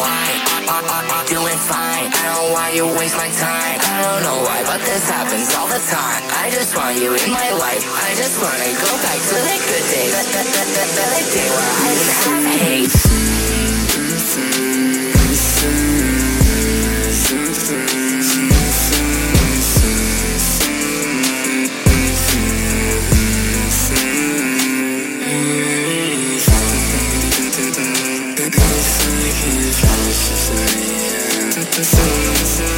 I'm doing fine. I don't why you waste my time. I don't know why, but this happens all the time. I just want you in my life. I just wanna go back to the good days. The, the, the, the, the day where I Up in the newspaper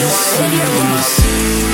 you wanna see